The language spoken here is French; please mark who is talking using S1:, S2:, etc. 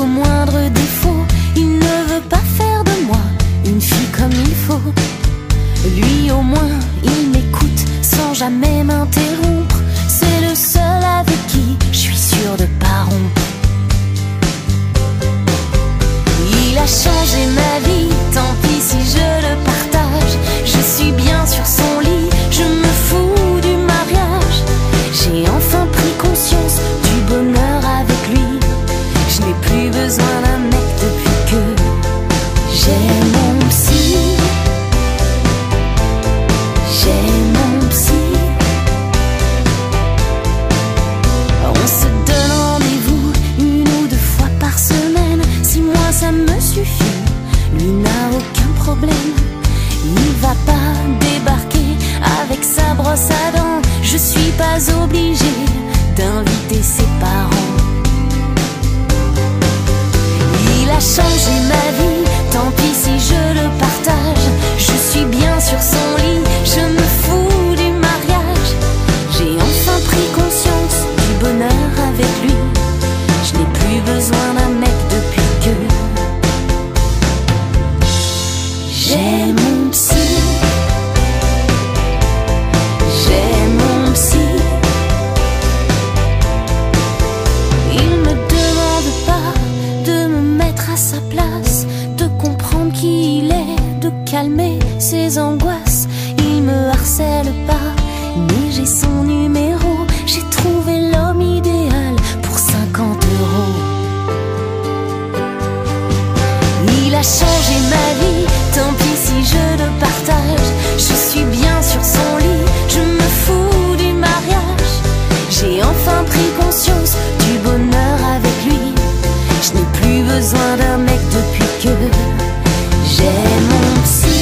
S1: jusqu'au moindre défaut. Il ne veut pas faire de moi une fille comme il faut. Lui au moins, il m'écoute sans jamais m'interrompre. me suffit. Lui n'a aucun problème, il va pas débarquer avec sa brosse à dents. Je suis Psy, j'aime psy, il me demande pas de me mettre à sa place, de comprendre qui il est, de calmer ses angoisses, il ne me harcèle pas, ni j'ai son numéro, j'ai trouvé l'homme idéal pour 50 euros, il a changé ma vie. plus besoin d'un mec depuis que j'ai mon psy.